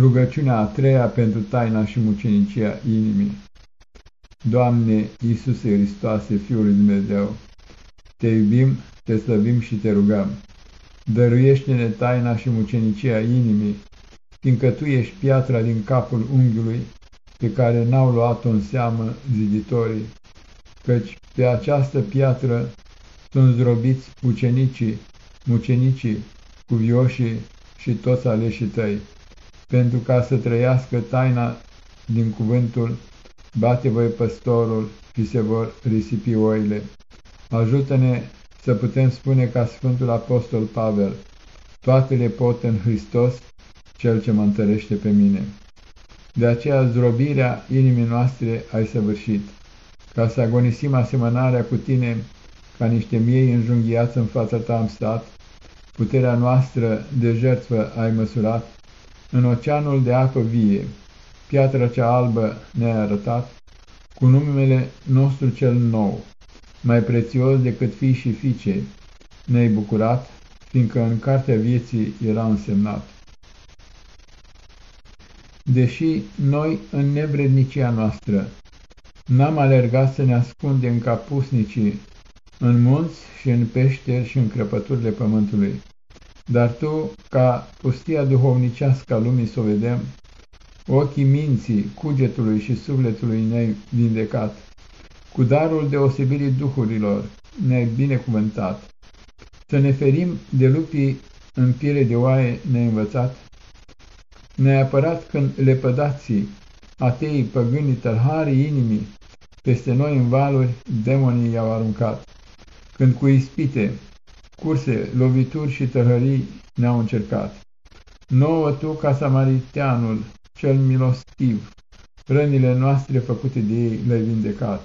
Rugăciunea a treia pentru taina și mucenicia inimii. Doamne Iisuse Hristoase, Fiul lui Dumnezeu, Te iubim, Te slăvim și Te rugăm. Dăruiește-ne taina și mucenicia inimii, fiindcă Tu ești piatra din capul unghiului, pe care n-au luat-o în seamă ziditorii, căci pe această piatră sunt zdrobiți ucenicii, mucenicii, cuvioșii și toți aleșii Tăi pentru ca să trăiască taina din cuvântul, bate voi păstorul și se vor risipi oile. Ajută-ne să putem spune ca Sfântul Apostol Pavel, toate le pot în Hristos, Cel ce mă întărește pe mine. De aceea zdrobirea inimii noastre ai săvârșit, ca să agonisim asemănarea cu tine, ca niște miei înjunghiați în fața ta am stat, puterea noastră de jertfă ai măsurat, în oceanul de apă vie, piatra cea albă ne-a arătat, cu numele nostru cel nou, mai prețios decât fii și fiice, ne-ai bucurat, fiindcă în cartea vieții era însemnat. Deși noi, în nevrednicia noastră, n-am alergat să ne ascundem ca pusnicii în munți și în peșteri și în crăpăturile pământului, dar tu, ca pustia duhovnicească a lumii să o vedem, ochii minții, cugetului și sufletului ne-ai vindecat, cu darul deosebirii duhurilor ne-ai binecuvântat, să ne ferim de lupii în piele de oaie ne-ai învățat, ne-ai apărat când lepădații, ateii, păgânii, tărharii inimii, peste noi în valuri demonii i-au aruncat, când cu ispite, curse, lovituri și tăhării ne-au încercat. Nouă tu, ca samariteanul, cel milostiv, rănile noastre făcute de ei le-ai vindecat.